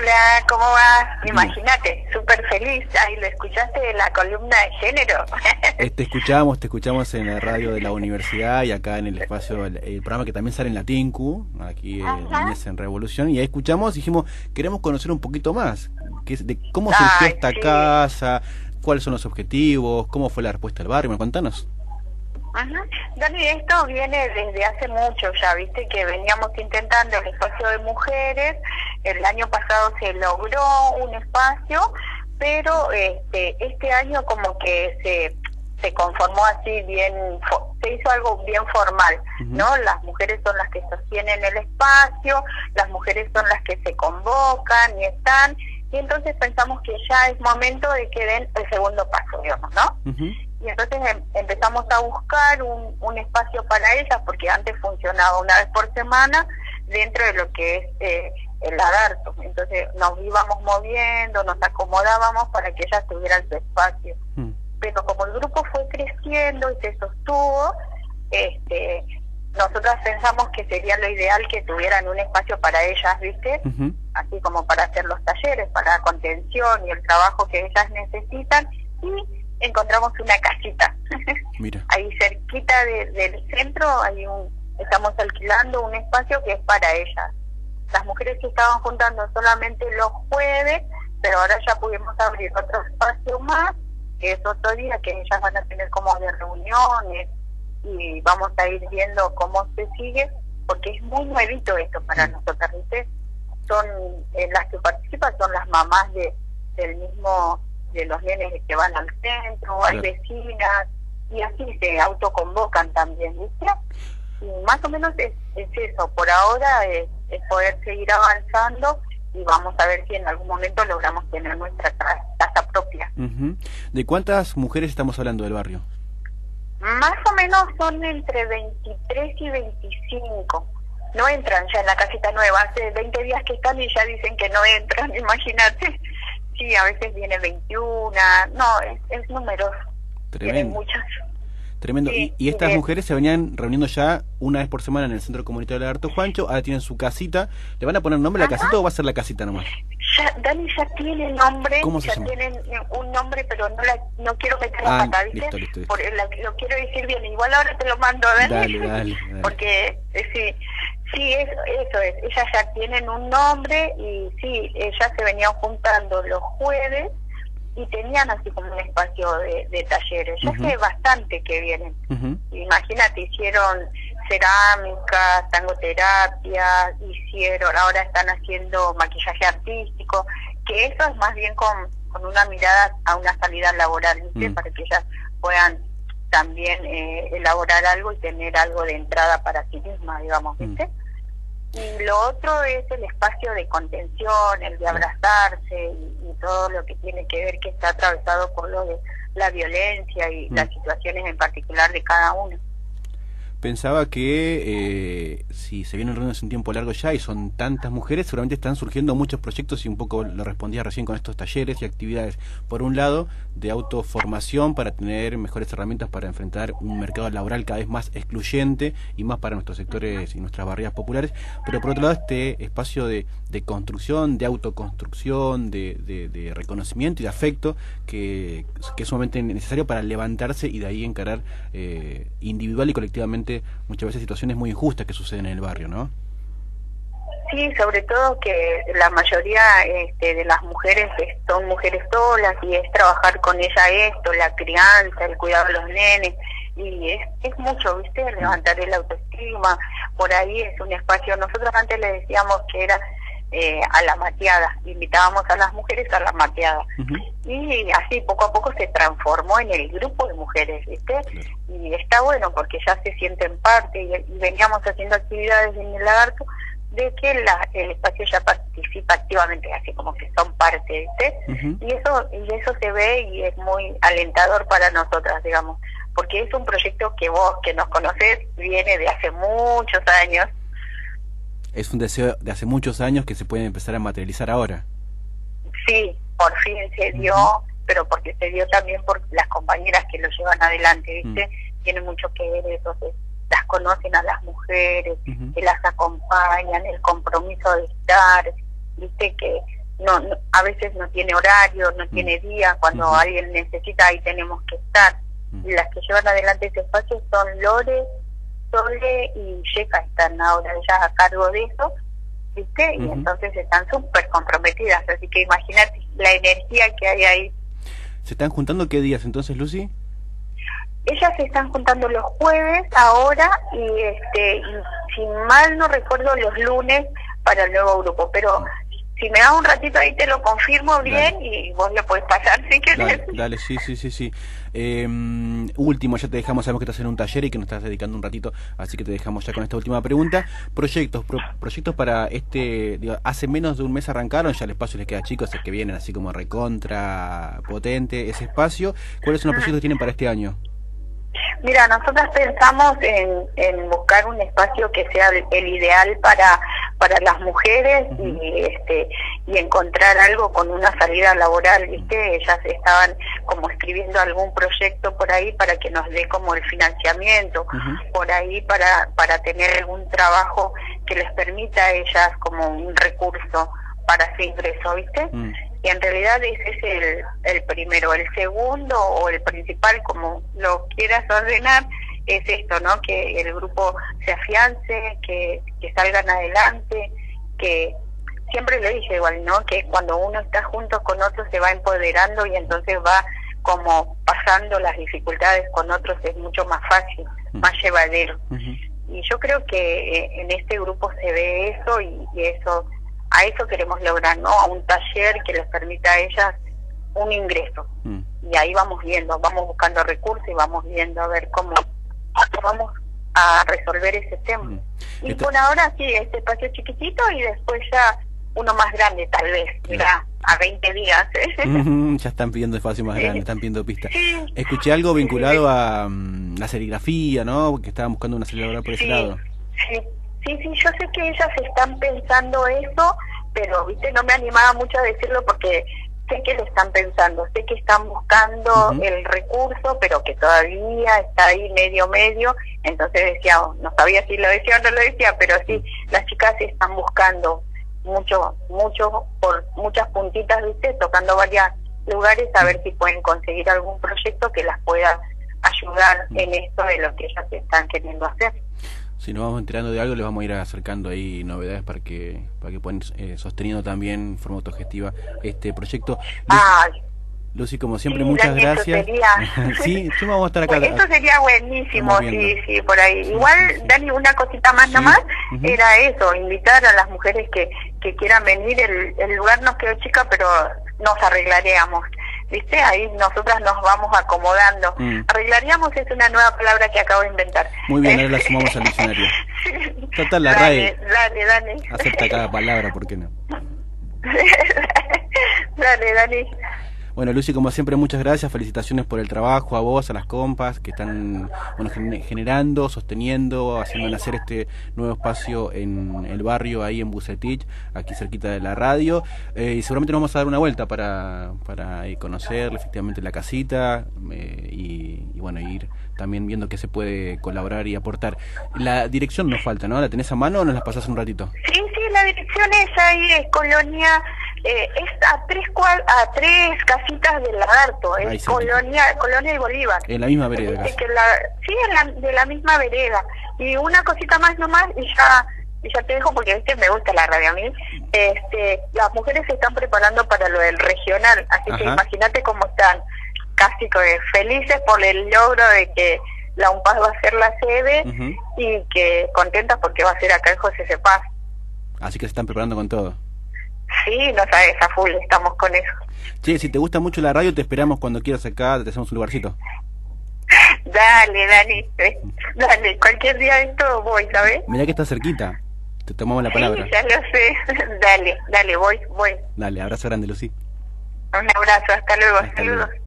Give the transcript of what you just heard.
Hola, ¿cómo va? Imagínate, súper feliz. Ahí lo escuchaste de la columna de género. Eh, te escuchamos, te escuchamos en la radio de la universidad y acá en el espacio, el, programa que también sale en la TINCU, aquí en Niñez en Revolución, y ahí escuchamos y dijimos, queremos conocer un poquito más, que, de cómo surgió esta casa, cuáles son los objetivos, cómo fue la respuesta del barrio, contanos. Ajá. Dani, esto viene desde hace mucho ya, viste que veníamos intentando el espacio de mujeres, el año pasado se logró un espacio, pero este, este año como que se, se conformó así bien, se hizo algo bien formal, ¿no? Las mujeres son las que sostienen el espacio, las mujeres son las que se convocan y están, y entonces pensamos que ya es momento de que den el segundo paso, digamos, ¿no? Y entonces em, empezamos a buscar un, un espacio para ellas, porque antes funcionaba una vez por semana dentro de lo que es eh, el lagarto. Entonces nos íbamos moviendo, nos acomodábamos para que ellas tuvieran su espacio. Mm. Pero como el grupo fue creciendo y se sostuvo, este, nosotras pensamos que sería lo ideal que tuvieran un espacio para ellas, ¿viste? Así como para hacer los talleres, para la contención y el trabajo que ellas necesitan. Y encontramos una casita. Mira. Ahí cerquita del centro hay un, estamos alquilando un espacio que es para ellas. Las mujeres se estaban juntando solamente los jueves, pero ahora ya pudimos abrir otro espacio más, que es otro día que ellas van a tener como de reuniones y vamos a ir viendo cómo se sigue, porque es muy nuevito esto para nosotras, ¿viste? Son, eh, las que participan son las mamás de del mismo, de los nenes que van al centro, hay vecinas, y así se autoconvocan también, ¿viste? Y más o menos es, es eso, por ahora es, poder seguir avanzando y vamos a ver si en algún momento logramos tener nuestra casa propia. ¿De cuántas mujeres estamos hablando del barrio? Más o menos son entre 23 y 25. No entran ya en la casita nueva. Hace 20 días que están y ya dicen que no entran, imagínate. Sí, a veces viene 21. No, es, es numeroso. Tremendo. muchas. Tremendo. y, estas mujeres se venían reuniendo ya una vez por semana en el Centro Comunitario de Alberto Juancho. Ahora tienen su casita. ¿Le van a poner nombre a la casita o va a ser la casita nomás? Ya, Dani ya tiene nombre. ¿Cómo se ya tienen un nombre, pero no la, no quiero meter la ah, pata, ¿viste? lo quiero decir bien. Igual ahora te lo mando, Dani. Dale, dale, Porque eh, sí, sí, es, eso es. Ellas ya tienen un nombre y sí, ellas se venían juntando los jueves y tenían así como un espacio de, talleres. Ya sé bastante que vienen. Imagínate, hicieron cerámica, tangoterapia, hicieron, ahora están haciendo maquillaje artístico, que eso es más bien con, con una mirada a una salida laboral, ¿viste? Mm. Para que ellas puedan también eh, elaborar algo y tener algo de entrada para sí misma, digamos. ¿viste? Y lo otro es el espacio de contención, el de abrazarse y, todo lo que tiene que ver que está atravesado por lo de la violencia y las mm. situaciones en particular de cada uno pensaba que eh, si se vienen reuniendo un tiempo largo ya y son tantas mujeres, seguramente están surgiendo muchos proyectos y un poco lo respondía recién con estos talleres y actividades. Por un lado, de autoformación para tener mejores herramientas para enfrentar un mercado laboral cada vez más excluyente y más para nuestros sectores y nuestras barrias populares, pero por otro lado este espacio de, de construcción, de autoconstrucción, de, de, reconocimiento y de afecto que, que, es sumamente necesario para levantarse y de ahí encarar eh, individual y colectivamente muchas veces situaciones muy injustas que suceden en el barrio, ¿no? Sí, sobre todo que la mayoría este, de las mujeres son mujeres solas y es trabajar con ella esto, la crianza, el cuidado de los nenes, y es, es mucho, ¿viste? Levantar el autoestima, por ahí es un espacio, nosotros antes le decíamos que era eh, a la mateada, invitábamos a las mujeres a la mateada. Y así poco a poco se transformó en el grupo de mujeres, ¿viste? Y está bueno porque ya se sienten parte y, veníamos haciendo actividades en el lagarto de que la, el espacio ya participa activamente, así como que son parte, ¿viste? Y eso y eso se ve y es muy alentador para nosotras, digamos, porque es un proyecto que vos, que nos conocés, viene de hace muchos años es un deseo de hace muchos años que se puede empezar a materializar ahora. Sí, por fin se dio, pero porque se dio también por las compañeras que lo llevan adelante, ¿viste? Mm. Tiene mucho que ver, entonces las conocen a las mujeres, que las acompañan, el compromiso de estar, ¿viste? Que no, a veces no tiene horario, no tiene día, cuando alguien necesita ahí tenemos que estar. Las que llevan adelante ese espacio son Lore, Sole y Sheca, están ahora ya a cargo de eso, ¿viste? Y entonces están súper comprometidas, así que imagínate la energía que hay ahí. ¿Se están juntando qué días entonces, Lucy? Ellas se están juntando los jueves ahora y este y, si mal no recuerdo los lunes para el nuevo grupo, pero si me das un ratito ahí te lo confirmo bien y vos lo puedes pasar si querés. Dale, sí, sí, sí, sí. Em, último, ya te dejamos, sabemos que estás en un taller y que nos estás dedicando un ratito, así que te dejamos ya con esta última pregunta. Proyectos, proyectos para este, hace menos de un mes arrancaron, ya el espacio les queda chicos, es que vienen así como recontra potente ese espacio. ¿Cuáles son los proyectos que tienen para este año? Mira, nosotros pensamos en, en buscar un espacio que sea el, ideal para para las mujeres y este y encontrar algo con una salida laboral, ¿viste? Ellas estaban como escribiendo algún proyecto por ahí para que nos dé como el financiamiento, por ahí para para tener algún trabajo que les permita a ellas como un recurso para ese ingreso, ¿viste? Mm y en realidad ese es el, el primero. El segundo o el principal, como lo quieras ordenar, es esto, ¿no? Que el grupo se afiance, que, que salgan adelante, que siempre le dije igual, ¿no? Que cuando uno está junto con otros se va empoderando y entonces va como pasando las dificultades con otros es mucho más fácil, más llevadero. Y yo creo que eh, en este grupo se ve eso y eso a eso queremos lograr, ¿no? A un taller que les permita a ellas un ingreso. Mm. Y ahí vamos viendo, vamos buscando recursos y vamos viendo a ver cómo vamos a resolver ese tema. Mm. Y por ahora sí, este espacio chiquitito y después ya uno más grande tal vez, ya a 20 días. ¿eh? ya están pidiendo espacio más grande, están pidiendo pistas. Escuché algo vinculado a mm, la serigrafía, ¿no? Que estaban buscando una serigrafía por ese lado. Sí, Sí, sí, yo sé que ellas están pensando eso, pero viste no me animaba mucho a decirlo porque sé que lo están pensando, sé que están buscando el recurso, pero que todavía está ahí medio medio, entonces decía, oh, no sabía si lo decía o no lo decía, pero sí, las chicas están buscando mucho, mucho, por muchas puntitas, viste, tocando varios lugares a ver si pueden conseguir algún proyecto que las pueda ayudar en esto de lo que ellas están queriendo hacer si nos vamos enterando de algo, les vamos a ir acercando ahí novedades para que para que puedan eh, sosteniendo también en forma autogestiva este proyecto. Lucy, como siempre, muchas gracias. sí, vamos a estar acá. Pues esto sería buenísimo, sí, sí, por ahí. Igual, Dani, una cosita más nomás, era eso, invitar a las mujeres que, que quieran venir. El, el lugar nos quedó chica, pero nos arreglaríamos. ¿Viste? Ahí nosotras nos vamos acomodando. Mm. Arreglaríamos es una nueva palabra que acabo de inventar. Muy bien, ahora la sumamos al diccionario. Total, la dale, Dale, dale. Acepta cada palabra, ¿por qué no? dale, dale. Bueno, Lucy, como siempre, muchas gracias. Felicitaciones por el trabajo, a vos, a las compas que están bueno, generando, sosteniendo, haciendo nacer este nuevo espacio en el barrio, ahí en Bucetich, aquí cerquita de la radio. Eh, y seguramente nos vamos a dar una vuelta para, para conocer efectivamente la casita eh, y, y, bueno, ir también viendo qué se puede colaborar y aportar. La dirección nos falta, ¿no? ¿La tenés a mano o nos la pasás un ratito? Sí, sí, la dirección es ahí, es Colonia eh, es a tres a tres casitas del lagarto, es Colonia, Colonia y Bolívar. En la misma vereda. sí, en la, de la misma vereda. Y una cosita más nomás y ya y ya te dejo porque viste me gusta la radio a mí. Este, las mujeres se están preparando para lo del regional, así que imagínate cómo están casi felices por el logro de que la UNPAS va a ser la sede y que contentas porque va a ser acá en José Cepaz. Así que se están preparando con todo. Sí, no sabes, a full, estamos con eso. Sí, si te gusta mucho la radio, te esperamos cuando quieras acá, te hacemos un lugarcito. Dale, Dani, dale, cualquier día esto voy, ¿sabes? Mira que está cerquita, te tomamos la palabra. Sí, ya lo sé, dale, dale, voy, voy. Dale, abrazo grande, Lucy. Un abrazo, hasta luego, hasta saludos.